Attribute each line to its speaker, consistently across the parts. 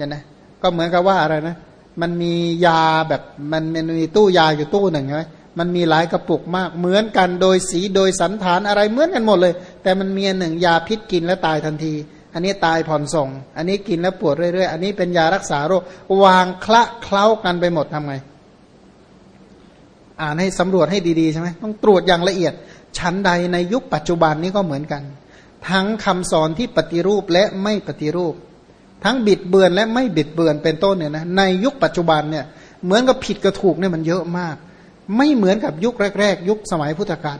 Speaker 1: เนี่ยนะก็เหมือนกับว่าอะไรนะ มันมียาแบบมันมันมีตู้ยาอยู่ตู้หนึ่งใช่ไหมมันมีหลายกระปุกมากเหมือนกันโดยสีโดยสันฐานอะไรเหมือนกันหมดเลย แต่มันมีอันหนึ่งยาพิษกินแล้วตายทันที อันนี้ตายผ่อนส่ง อันนี้กินแล้วปวดเรื่อยๆ อันนี้เป็นยารักษาโรควางคละเคล้ากันไปหมดทำไง อ่านให้สำรวจให้ดีๆใช่ไหมต้องตรวจอย่างละเอียด ชั้นใดในยุคปัจจุบันนี้ก็เหมือนกัน ทั้งคำสอนที่ปฏิรูปและไม่ปฏิรูป ทั้งบิดเบือนและไม่บิดเบือนเป็นต้นเนี่ยนะในยุคปัจจุบันเนี่ยเหมือนกับผิดกับถูกเนี่ยมันเยอะมาก ไม่เหมือนกับยุคแรก ๆ ยุคสมัยพุทธกาล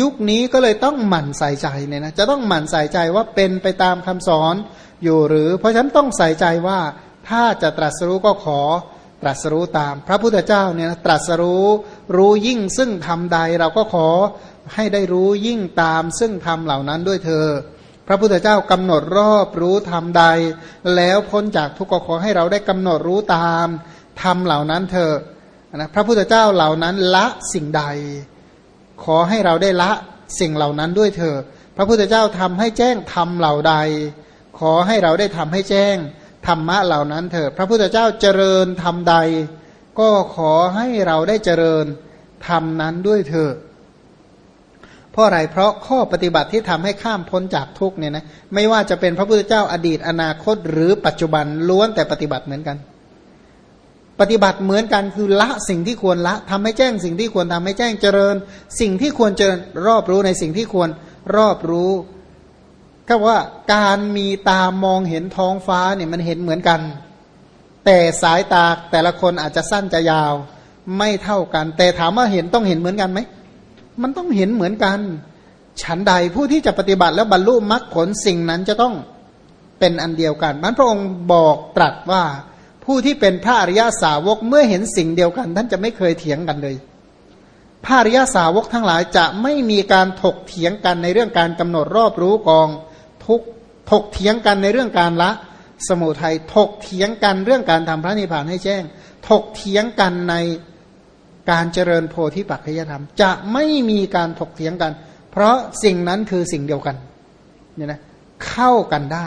Speaker 1: ยุคนี้ก็เลยต้องหมั่นใส่ใจเนี่ยนะจะต้องหมั่นใส่ใจว่าเป็นไปตามคำสอนอยู่หรือ เพราะฉะนั้นต้องใส่ใจว่าถ้าจะตรัสรู้ก็ขอตรัสรู้ตาม พระพุทธเจ้าเนี่ยตรัสรู้รู้ยิ่งซึ่งทำใดเราก็ขอให้ได้รู้ยิ่งตามซึ่งทำเหล่านั้นด้วยเธอ ระพุทธเจ้ากำหนดรอบรู้ทำใด แล้วพ้นจากทุกข์ขอให้เราได้กำหนดรู้ตามทำเหล่านั้นเธอะนะพระพุทธเจ้าเหล่านั้นละสิ่งใด ขอให้เราได้ละสิ่งเหล่านั้นด้วยเธอะพระพุทธเจ้าทำให้แจ้งทำเหล่าใด ขอให้เราได้ทำให้แจ้งธรรมะเหล่านั้นเถิดพระพุทธเจ้าเจริญทำใด ก็ขอให้เราได้เจริญทำนั้นด้วยเถิด เพราะอะไรเพราะข้อปฏิบัติที่ทำให้ข้ามพ้นจากทุกเนี่ยนะไม่ว่าจะเป็นพระพุทธเจ้าอดีตอนาคต หรือปัจจุบันล้วนแต่ปฏิบัติเหมือนกัน ปฏิบัติเหมือนกันคือละสิ่งที่ควรละทำให้แจ้งสิ่งที่ควรทำให้แจ้งเจริญ สิ่งที่ควรเจริญรอบรู้ในสิ่งที่ควรรอบรู้ก็ว่าการมีตามองเห็นท้องฟ้าเนี่ยมันเห็นเหมือนกัน แต่สายตาแต่ละคนอาจจะสั้นจะยาว ไม่เท่ากัน แต่ถามว่าเห็นต้องเห็นเหมือนกันไหม มันต้องเห็นเหมือนกัน ฉันใดผู้ที่จะปฏิบัติแล้วบรรลุมรรคผลสิ่งนั้นจะต้องเป็นอันเดียวกันมันพระองค์บอกตรัสว่าผู้ที่เป็นพระอริยาสาวกเมื่อเห็นสิ่งเดียวกัน ท่านจะไม่เคยเถียงกันเลย พระอริยาสาวกทั้งหลายจะไม่มีการถกเถียงกันในเรื่องการกำหนดรอบรู้กองทุกถกเถียงกันในเรื่องการละ สมุทัยถกเถียงกันเรื่องการทำพระนิพพานให้แจ้ง ถกเถียงกันใน การเจริญโพธิปัจจยธรรม จะไม่มีการถกเถียงกัน เพราะสิ่งนั้นคือสิ่งเดียวกันเนี่ยนะเข้ากันได้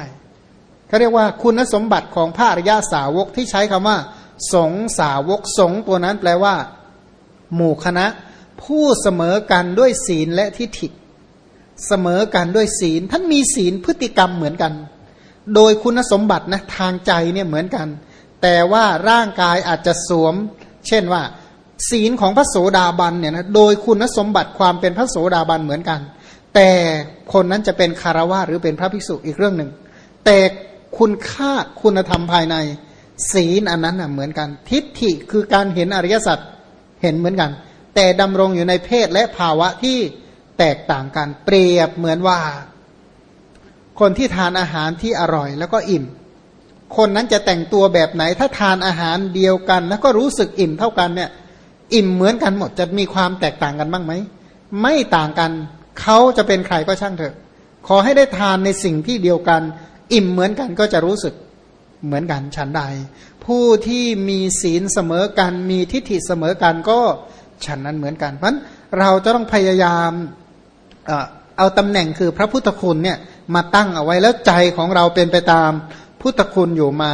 Speaker 1: เขาเรียกว่าคุณสมบัติของพระอริยาสาวกที่ใช้คำว่า สงสาวกสงตัวนั้นแปลว่า หมู่คณะ ผู้เสมอกันด้วยศีลและทิฏฐิเสมอกันด้วยศีล ท่านมีศีลพฤติกรรมเหมือนกัน โดยคุณสมบัตินะทางใจเนี่ยเหมือนกัน แต่ว่าร่างกายอาจจะสวม เช่นว่า ศีลของพระโสดาบันเนี่ยนะโดยคุณสมบัติความเป็นพระโสดาบันเหมือนกัน แต่คนนั้นจะเป็นคารวะหรือเป็นพระภิกษุอีกเรื่องหนึ่ง แต่คุณค่าคุณธรรมภายใน ศีลอันนั้นเหมือนกัน ทิฏฐิคือการเห็นอริยสัจเห็นเหมือนกัน แต่ดำรงอยู่ในเพศและภาวะที่แตกต่างกันเปรียบเหมือนว่า คนที่ทานอาหารที่อร่อยแล้วก็อิ่ม คนนั้นจะแต่งตัวแบบไหนถ้าทานอาหารเดียวกัน แล้วก็รู้สึกอิ่มเท่ากันเนี่ย อิ่มเหมือนกันหมด จะมีความแตกต่างกันบ้างไหม ไม่ต่างกัน เขาจะเป็นใครก็ช่างเถอะ ขอให้ได้ทานในสิ่งที่เดียวกัน อิ่มเหมือนกันก็จะรู้สึกเหมือนกันฉันใด ผู้ที่มีศีลเสมอกัน มีทิฏฐิเสมอกันก็ฉันนั้นเหมือนกัน เพราะเราจะต้องพยายามเอาตำแหน่งคือพระพุทธคุณเนี่ยมาตั้งเอาไว้แล้วใจของเราเป็นไปตามพุทธคุณอยู่ไหม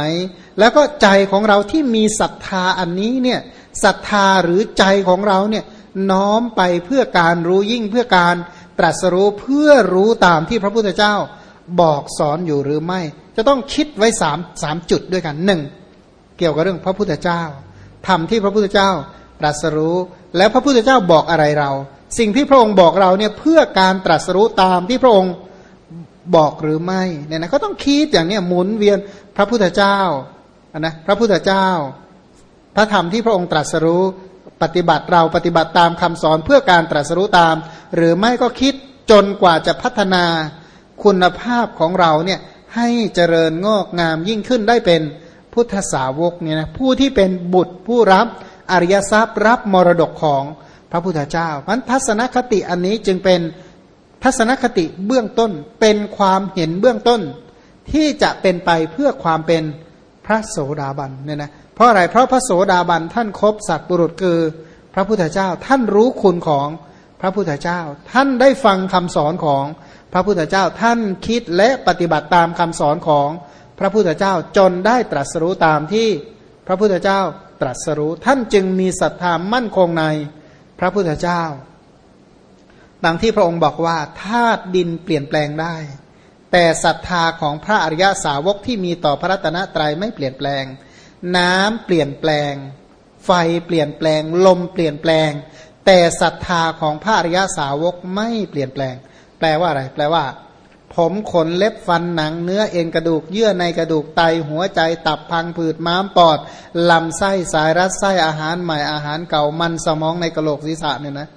Speaker 1: แล้วก็ใจของเราที่มีศรัทธาอันนี้เนี่ย ศรัทธาหรือใจของเราเนี่ยน้อมไปเพื่อการรู้ยิ่งเพื่อการตรัสรู้เพื่อรู้ตามที่พระพุทธเจ้าบอกสอนอยู่หรือไม่ จะต้องคิดไว้สามสามจุดด้วยกันหนึ่งเกี่ยวกับเรื่องพระพุทธเจ้าทำที่พระพุทธเจ้าตรัสรู้ แล้วพระพุทธเจ้าบอกอะไรเรา สิ่งที่พระองค์บอกเราเนี่ยเพื่อการตรัสรู้ตามที่พระองค์บอกหรือไม่เนี่ยนะก็ต้องคิดอย่างเนี้ยหมุนเวียนพระพุทธเจ้านะพระพุทธเจ้า พระธรรมที่พระองค์ตรัสรู้ปฏิบัติเราปฏิบัติตามคำสอนเพื่อการตรัสรู้ตาม หรือไม่ก็คิดจนกว่าจะพัฒนาคุณภาพของเราเนี่ยให้เจริญงอกงามยิ่งขึ้นได้เป็นพุทธสาวกเนี่ยนะผู้ที่เป็นบุตรผู้รับอริยทรัพย์รับมรดกของพระพุทธเจ้าพันทัศนคติอันนี้จึงเป็นทัศนคติเบื้องต้นเป็นความเห็นเบื้องต้น ที่จะเป็นไปเพื่อความเป็นพระโสดาบันเนี่ยนะ เพราะอะไรเพราะพระโสดาบันท่านครบสัตว์บุรุษคือพระพุทธเจ้า ท่านรู้คุณของพระพุทธเจ้า ท่านได้ฟังคำสอนของพระพุทธเจ้า ท่านคิดและปฏิบัติตามคำสอนของพระพุทธเจ้าจนได้ตรัสรู้ตามที่พระพุทธเจ้าตรัสรู้ ท่านจึงมีศรัทธามั่นคงในพระพุทธเจ้า ดังที่พระองค์บอกว่าธาตุดินเปลี่ยนแปลงได้ แต่ศรัทธาของพระอริยสาวกที่มีต่อพระรัตนตรัยไม่เปลี่ยนแปลง น้ำเปลี่ยนแปลง ไฟเปลี่ยนแปลง ลมเปลี่ยนแปลง แต่ศรัทธาของพระอริยสาวกไม่เปลี่ยนแปลง แปลว่าอะไร แปลว่า ผมขนเล็บฟันหนังเนื้อเอ็นกระดูกเยื่อในกระดูกไตหัวใจตับพังผืดม้ามปอด ลำไส้สายรัดไส้อาหารใหม่อาหารเก่ามันสมองในกระโหลกศีรษะเนี่ยนะ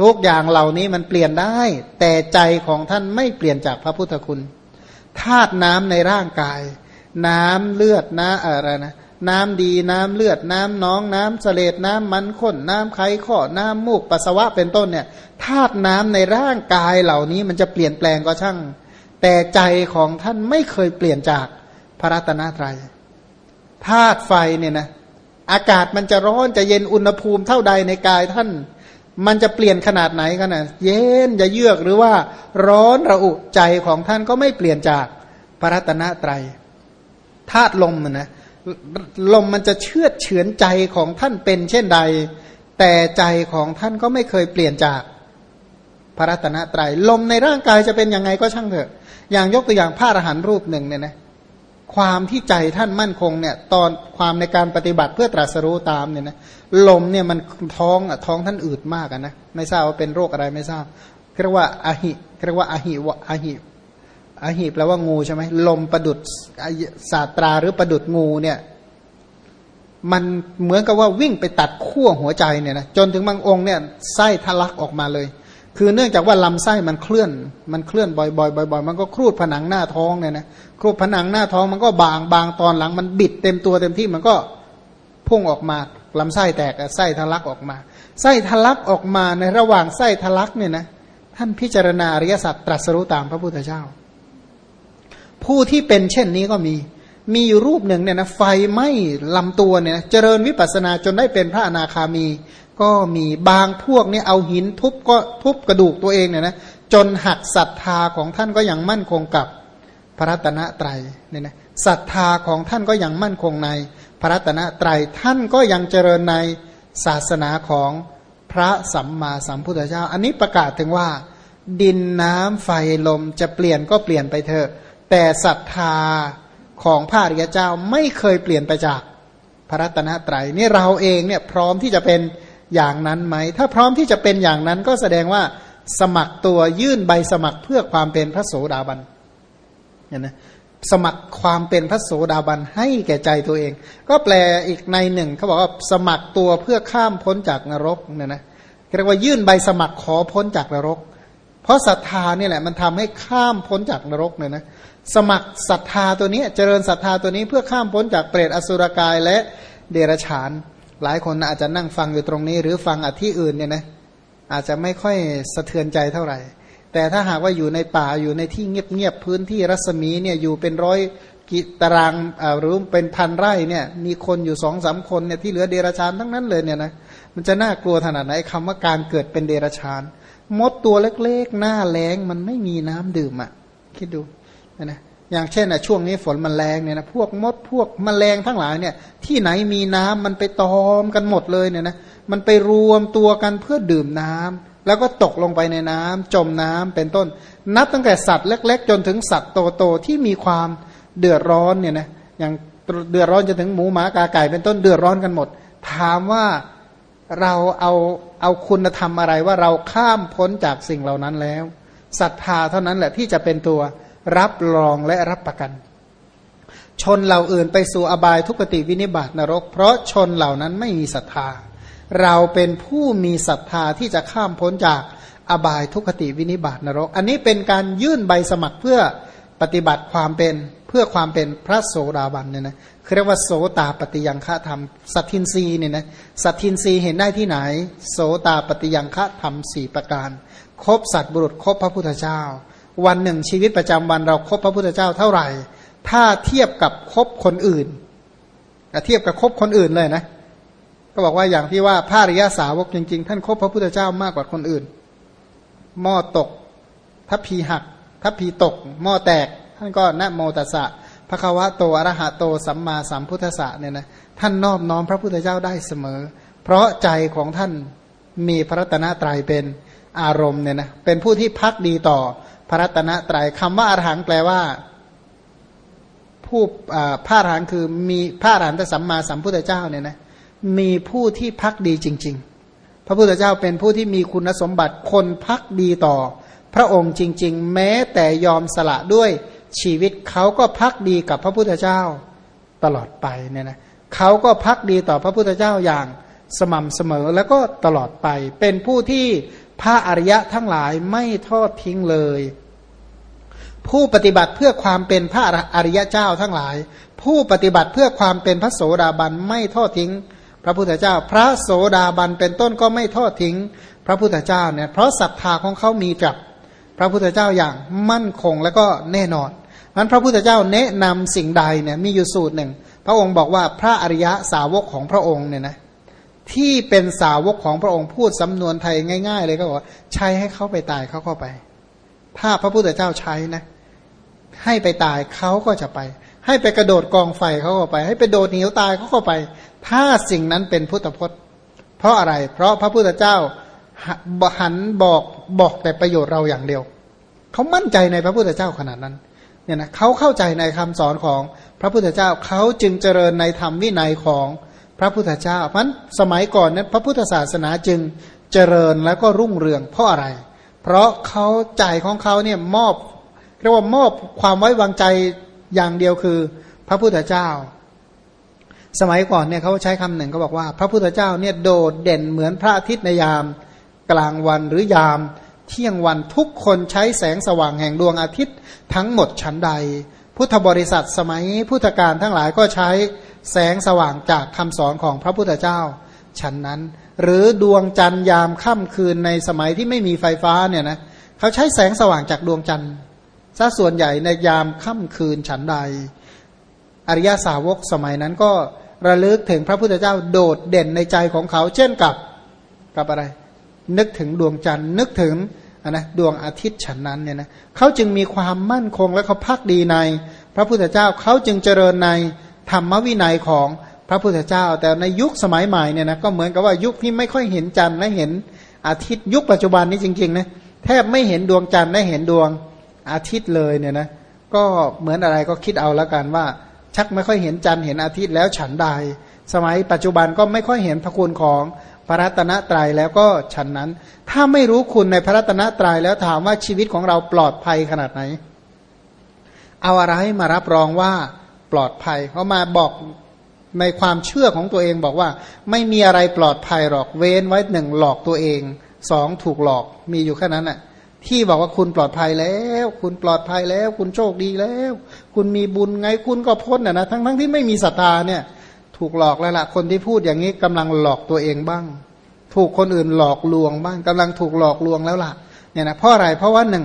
Speaker 1: ทุกอย่างเหล่านี้มันเปลี่ยนได้ แต่ใจของท่านไม่เปลี่ยนจากพระพุทธคุณธาตุน้ำในร่างกาย น้ำเลือดน้ำอะไรนะ น้ำดีน้ำเลือดน้ำน้องน้ำเสลดน้ำมันข้นน้ำไขข้อน้ำมูกปัสสาวะเป็นต้นเนี่ยธาตุน้ำในร่างกายเหล่านี้มันจะเปลี่ยนแปลงก็ช่าง แต่ใจของท่านไม่เคยเปลี่ยนจากพระรัตนตรัยธาตุไฟเนี่ยนะอากาศมันจะร้อนจะเย็นอุณหภูมิเท่าใดในกายท่าน มันจะเปลี่ยนขนาดไหนกันนะเย็นจะเยือกหรือว่าร้อนระอุใจของท่านก็ไม่เปลี่ยนจากพระรัตนตรัยธาตุลมนะ ลมมันจะเชื่อเฉือนใจของท่านเป็นเช่นใด แต่ใจของท่านก็ไม่เคยเปลี่ยนจากพระรัตนตรยัยลมในร่างกายจะเป็นยังไงก็ช่างเถอะ อย่างยกตัวอย่างพระอรหันต์รูปหนึ่งเนี่ยนะความที่ใจท่านมั่นคงเนี่ย ตอนความในการปฏิบัติเพื่อตรัสรู้ตามเนี่ยนะลมเนี่ยมันท้องอะท้องท่านอืดมากนะไม่ทราบว่าเป็นโรคอะไรไม่ทราบเรียกว่าอาหิเรียกว่าอาหิวะอาหิ อาหิแปลว่างูใช่ไหมลมประดุดศาสตราหรือประดุดงูเนี่ย มันเหมือนกับว่าวิ่งไปตัดขั้วหัวใจเนี่ยนะจนถึงบางองค์เนี่ยไส้ทะลักออกมาเลย คือเนื่องจากว่าลำไส้มันเคลื่อน มันเคลื่อนบ่อยๆบ่อยๆมันก็ครูดผนังหน้าท้องเนี่ยนะครูดผนังหน้าท้องมันก็บางบางตอนหลัง มันบิดเต็มตัวเต็มที่มันก็พุ่งออกมาลำไส้แตกไส้ทะลักออกมา ไส้ทะลักออกมาในระหว่างไส้ทะลักเนี่ยนะท่านพิจารณาอริยสัจตรัสรู้ตามพระพุทธเจ้า ผู้ที่เป็นเช่นนี้ก็มี มีอยู่รูปหนึ่งเนี่ยนะไฟไหม้ลำตัวเนี่ยเจริญวิปัสนาจนได้เป็นพระอนาคามี ก็มีบางพวกเนี่ยเอาหินทุบก็ทุบกระดูกตัวเองเนี่ยนะจนหักศรัทธาของท่านก็ยังมั่นคงกับพระรัตนตรัยเนี่ยนะศรัทธาของท่านก็ยังมั่นคงในพระรัตนตรัยท่านก็ยังเจริญในศาสนาของพระสัมมาสัมพุทธเจ้า อันนี้ประกาศถึงว่า ดินน้ำไฟลมจะเปลี่ยนก็เปลี่ยนไปเถอะ แต่ศรัทธาของพระอริยเจ้าไม่เคยเปลี่ยนไปจากพระรัตนตรัยนี่เราเองเนี่ยพร้อมที่จะเป็นอย่างนั้นไหม ถ้าพร้อมที่จะเป็นอย่างนั้นก็แสดงว่าสมัครตัวยื่นใบสมัครเพื่อความเป็นพระโสดาบันเห็นไหมสมัครความเป็นพระโสดาบันให้แก่ใจตัวเอง ก็แปลอีกในหนึ่งเขาบอกว่าสมัครตัวเพื่อข้ามพ้นจากนรกเนี่ยนะเรียกว่ายื่นใบสมัครขอพ้นจากนรก เพราะศรัทธาเนี่ยแหละมันทำให้ข้ามพ้นจากนรกเนี่ยนะ สมัครศรัทธาตัวนี้เจริญศรัทธาตัวนี้เพื่อข้ามพ้นจากเปรตอสุรกายและเดรัจฉาน หลายคนอาจจะนั่งฟังอยู่ตรงนี้ หรือฟังอที่อื่นเนี่ยนะอาจจะไม่ค่อยสะเทือนใจเท่าไหร่ แต่ถ้าหากว่าอยู่ในป่าอยู่ในที่เงียบๆพื้นที่รัศมีเนี่ยอยู่เป็นร้อยกิตารางหรือเป็นพันไร่เนี่ยมีคนอยู่สองสามคนเนี่ยที่เหลือเดรัจฉานทั้งนั้นเลยเนี่ยนะมันจะน่ากลัวขนาดไหนคำว่าการเกิดเป็นเดรัจฉาน มดตัวเล็กๆ หน้าแรงมันไม่มีน้ำดื่มอะ่ะ คิดดู นะอย่างเช่นอะช่วงนี้ฝนมันแรงเนี่ยนะพวกมดพวกมแมลงทั้งหลายเนี่ยที่ไหนมีน้ำมันไปตอมกันหมดเลยเนี่ยนะมันไปรวมตัวกันเพื่อดื่มน้ำแล้วก็ตกลงไปในน้ำจมน้ำเป็นต้น นับตั้งแต่สัตว์เล็ก ๆ จนถึงสัตว์โตๆที่มีความเดือดร้อนเนี่ยนะอย่างเดือดร้อนจนถึงหมูหมากาไก่เป็นต้นเดือดร้อนกันหมด ถามว่าเราเอาเอาคุณธรรมอะไรว่าเราข้ามพ้นจากสิ่งเหล่านั้นแล้วศรัทธาเท่านั้นแหละที่จะเป็นตัว รับรองและรับประกัน ชนเหล่าอื่นไปสู่อบายทุกติวินิบาตนรก เพราะชนเหล่านั้นไม่มีศรัทธา เราเป็นผู้มีศรัทธาที่จะข้ามพ้นจากอบายทุกติวินิบาตนรก อันนี้เป็นการยื่นใบสมัครเพื่อปฏิบัติความเป็นเพื่อความเป็นพระโสดาบันเนี่ยนะเรียกว่าโสตาปฏิยังฆธรรม สัตทินรีเนี่ยนะสัตทินรีเห็นได้ที่ไหน โสตาปฏิยังฆธรรมสี่ประการ ครบสัตบุรุษครบพระพุทธเจ้า วันหนึ่งชีวิตประจำวันเราครบพระพุทธเจ้าเท่าไหร่ ถ้าเทียบกับคบคนอื่นเทียบกับคบคนอื่นเลยนะ ก็บอกว่าอย่างที่ว่าพระริยาสาวกจริงๆ ท่านคบพระพุทธเจ้ามากกว่าคนอื่น หม้อตก ทัพพีหัก ทัพพีตก หม้อแตก ท่านก็นะโมตัสสะพระควะโตอรหะโตสัมมาสัมพุทธะเนี่ยนะท่านนอบน้อมพระพุทธเจ้าได้เสมอ เพราะใจของท่านมีพระตนะตรัยเป็นอารมณ์เนี่ยนะเป็นผู้ที่พักดีต่อ ระรัตนตรัยคำว่าอรหังแปลว่า ผู้พระอรหันต์คือมีพระอรหันตสัมมาสัมพุทธเจ้าเนี่ยนะมีผู้ที่พักดีจริง ๆ พระพุทธเจ้าเป็นผู้ที่มีคุณสมบัติคนพักดีต่อ พระองค์จริง ๆ แม้แต่ยอมสละด้วยชีวิตเขาก็พักดีกับพระพุทธเจ้าตลอดไปเนี่ยนะเขาก็พักดีต่อพระพุทธเจ้าอย่างสม่ำเสมอแล้วก็ตลอดไป เป็นผู้ที่พระอริยะทั้งหลายไม่ทอดทิ้งเลย ผู้ปฏิบัติเพื่อความเป็นพระอริยะเจ้าทั้งหลาย ผู้ปฏิบัติเพื่อความเป็นพระโสดาบันไม่ทอดทิ้ง พระพุทธเจ้า พระโสดาบันเป็นต้นก็ไม่ทอดทิ้ง พระพุทธเจ้าเนี่ยเพราะศรัทธาของเขามีกับพระพุทธเจ้าอย่างมั่นคงและก็แน่นอนมันพระพุทธเจ้าแนะนำสิ่งใดเนี่ยมีอยู่สูตรหนึ่ง พระองค์บอกว่าพระอริยะสาวกของพระองค์เนี่ยนะที่เป็นสาวกของพระองค์พูดสำนวนไทยง่าย ๆ เลยก็บอกใช้ให้เขาไปตายเขาเข้าไป ถ้าพระพุทธเจ้าใช้นะ ให้ไปตายเขาก็จะไป ให้ไปกระโดดกองไฟเขาก็ไป ให้ไปโดดเหนียวตายเขาก็ไป ถ้าสิ่งนั้นเป็นพุทธพจน์ เพราะอะไร เพราะพระพุทธเจ้าหันบอกบอกแต่ประโยชน์เราอย่างเดียว เขามั่นใจในพระพุทธเจ้าขนาดนั้นเนี่ยนะเขาเข้าใจในคำสอนของพระพุทธเจ้าเขาจึงเจริญในธรรมวินัยของพระพุทธเจ้าเพราะสมัยก่อนนั้นพระพุทธศาสนาจึงเจริญแล้วก็รุ่งเรืองเพราะอะไร เพราะเขาใจของเขาเนี่ยมอบ เรียกว่ามอบความไว้วางใจอย่างเดียวคือ พระพุทธเจ้า สมัยก่อนเนี่ยเขาใช้คำหนึ่งเขาบอกว่า พระพุทธเจ้าเนี่ยโดดเด่นเหมือนพระอาทิตย์ในยาม กลางวันหรือยาม เที่ยงวันทุกคนใช้แสงสว่างแห่งดวงอาทิตย์ ทั้งหมดชั้นใด พุทธบริษัทสมัยพุทธกาลทั้งหลายก็ใช้แสงสว่างจากคำสอนของพระพุทธเจ้าฉันนั้น หรือดวงจันทร์ยามค่ำคืนในสมัยที่ไม่มีไฟฟ้าเนี่ยนะเขาใช้แสงสว่างจากดวงจันทร์ ซะส่วนใหญ่ในยามค่ำคืนฉันใด อริยสาวกสมัยนั้นก็ระลึกถึงพระพุทธเจ้าโดดเด่นในใจของเขา เช่นกับกับอะไร นึกถึงดวงจันทร์ นึกถึงนะดวงอาทิตย์ฉันนั้นเนี่ยนะเขาจึงมีความมั่นคงและเขาพักดีใน พระพุทธเจ้าเขาจึงเจริญในธรรมวินัยของพระพุทธเจ้า แต่ในยุคสมัยใหม่เนี่ยนะก็เหมือนกับว่ายุคที่ไม่ค่อยเห็นจันทร์และเห็นอาทิตย์ยุคปัจจุบันนี้จริงๆนะแทบไม่เห็นดวงจันทร์และเห็นดวง อาทิตย์เลยเนี่ยนะก็เหมือนอะไรก็คิดเอาแล้วกันว่า ชักไม่ค่อยเห็นจันทร์เห็นอาทิตย์แล้วฉันใด สมัยปัจจุบันก็ไม่ค่อยเห็นพระคุณของพระรัตนตรัยแล้วก็ฉันนั้น ถ้าไม่รู้คุณในพระรัตนตรัยแล้วถามว่าชีวิตของเราปลอดภัยขนาดไหน เอาอะไรมารับรองว่าปลอดภัยเขามาบอกในความเชื่อของตัวเองบอกว่า ไม่มีอะไรปลอดภัยหรอกเว้นไว้หนึ่งหลอกตัวเองสองถูกหลอกมีอยู่แค่นั้นน่ะ ที่บอกว่าคุณปลอดภัยแล้ว คุณปลอดภัยแล้ว คุณโชคดีแล้ว คุณมีบุญไงคุณก็พ้นน่ะนะทั้งทั้งที่ไม่มีศรัทธาเนี่ย ถูกหลอกแล้วละคนที่พูดอย่างนี้กำลังหลอกตัวเองบ้าง ถูกคนอื่นหลอกลวงบ้างกำลังถูกหลอกลวงแล้วล่ะเนี่ยนะเพราะอะไรเพราะว่าหนึ่ง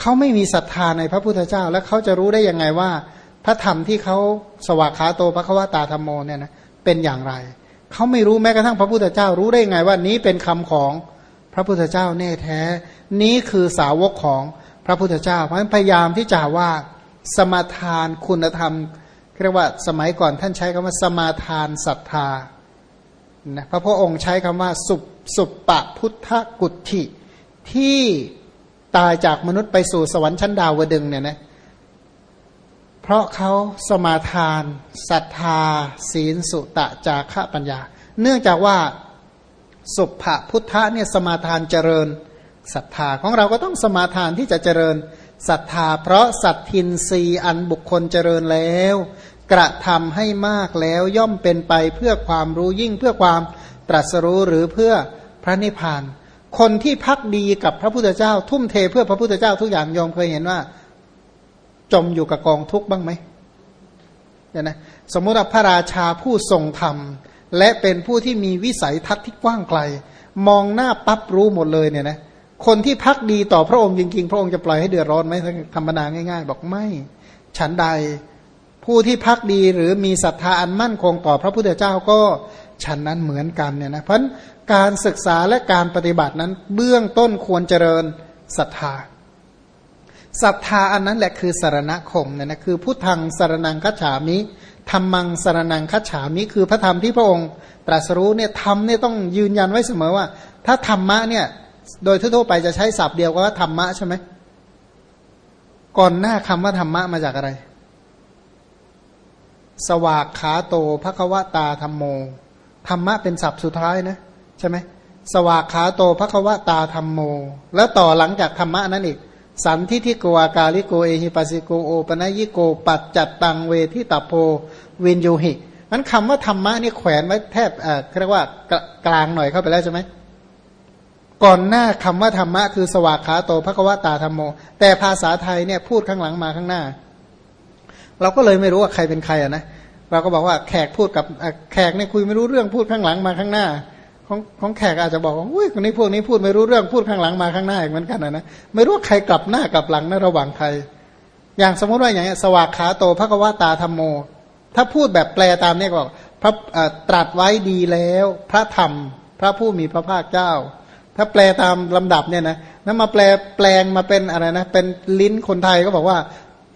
Speaker 1: เขาไม่มีศรัทธาในพระพุทธเจ้า แล้วเขาจะรู้ได้ยังไงว่า พระธรรมที่เขาสวากขาโตพระควตาธรรมโมเนี่ยนะเป็นอย่างไรเขาไม่รู้แม้กระทั่งพระพุทธเจ้ารู้ได้ไงว่านี้เป็นคำของ พระพุทธเจ้าแน่แท้ นี้คือสาวกของพระพุทธเจ้า เพราะฉะนั้นพยายามที่จะว่าสมทานคุณธรรมเรียกว่าสมัยก่อนท่านใช้คำว่าสมาทานศรัทธานะพระพุทธองค์ใช้คำว่าสุสุปปะพุทธกุฏิที่ตายจากมนุษย์ไปสู่สวรรค์ชั้นดาวดึงเนี่ยนะเพราะเขาสมาทานศรัทธา ศีลสุตะจาระปัญญา เนื่องจากว่า สุภะพุทธะเนี่ยสมาทานเจริญศรัทธาของเราก็ต้องสมาทานที่จะเจริญศรัทธา เพราะสัตทินรีอันบุคคลเจริญแล้ว กระทำให้มากแล้วย่อมเป็นไปเพื่อความรู้ยิ่งเพื่อความตรัสรู้หรือเพื่อพระนิพพาน คนที่พักดีกับพระพุทธเจ้า ทุ่มเทเพื่อพระพุทธเจ้าทุกอย่างยอมเคยเห็นว่า จมอยู่กับกองทุกข์บ้างไหมเนี่ยนะสมมติว่าพระราชาผู้ทรงธรรม และเป็นผู้ที่มีวิสัยทัศน์ที่กว้างไกล มองหน้าปั๊บรู้หมดเลยเนี่ยนะคนที่พักดีต่อพระองค์จริงๆ พระองค์จะปล่อยให้เดือดร้อนไหมธรรมดาง่าย ๆ บอกไม่ ฉันใดผู้ที่พักดีหรือมีศรัทธาอันมั่นคงต่อพระพุทธเจ้าก็ฉันนั้นเหมือนกันเนี่ยนะเพราะการศึกษาและการปฏิบัตินั้นเบื้องต้นควรเจริญศรัทธาศรัทธาอันนั้นแหละคือสารณคมเนี่ยนะคือพุทธังสารนังคัจฉามิ ธรรมังสารนังคัจฉามิคือพระธรรมที่พระองค์ตรัสรู้เนี่ยธรรมเนี่ยต้องยืนยันไว้เสมอว่า ถ้าธรรมะเนี่ย โดยทั่วไปจะใช้ศัพท์เดียวกับว่าธรรมะใช่ไหมก่อนหน้าคำว่าธรรมะมาจากอะไร สวากขาโตภควตาธรรมโมธรรมะเป็นศัพท์สุดท้ายนะใช่ไหมสวากขาโตภควตาธรรมโม แล้วต่อหลังจากธรรมะนั้นอีก สันทิทิโกอากาลิโกเอหิปัสสิโกโอปนัยิโก ปัจจัตตังเวทิตาโพวินโยหินั้นคำว่าธรรมะนี่แขวนไว้แทบเอ่อเรียกว่ากลางหน่อยเข้าไปแล้วใช่ไหมก่อนหน้าคำว่าธรรมะคือสวากขาโตภควตาธรรมโม แต่ภาษาไทยเนี่ยพูดข้างหลังมาข้างหน้า เราก็เลยไม่รู้ว่าใครเป็นใครอะนะเราก็บอกว่าแขกพูดกับแขกเนี่ยคุยไม่รู้เรื่องพูดข้างหลังมาข้างหน้า ของของแขกอาจจะบอกว่าอุ้ยคนนี้พวกนี้พูดไม่รู้เรื่องพูดข้างหลังมาข้างหน้าเหมือนกันนะนะไม่รู้ใครกลับหน้ากลับหลังในระหว่างใคร อย่างสมมติว่าอย่างนี้สวากขาโตพระกวาตาธรรมโม ถ้าพูดแบบแปลตามเนี่ยก็พระตรัสไว้ดีแล้ว พระธรรม พระผู้มีพระภาคเจ้า ถ้าแปลตามลำดับเนี่ยนะนั้นมาแปลแปลงมาเป็นอะไรนะเป็นลิ้นคนไทยก็บอกว่า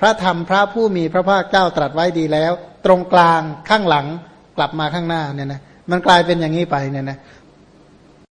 Speaker 1: พระธรรมพระผู้มีพระภาคเจ้าตรัสไว้ดีแล้ว ตรงกลางข้างหลังกลับมาข้างหน้าเนี่ยนะมันกลายเป็นอย่างนี้ไปเนี่ยนะ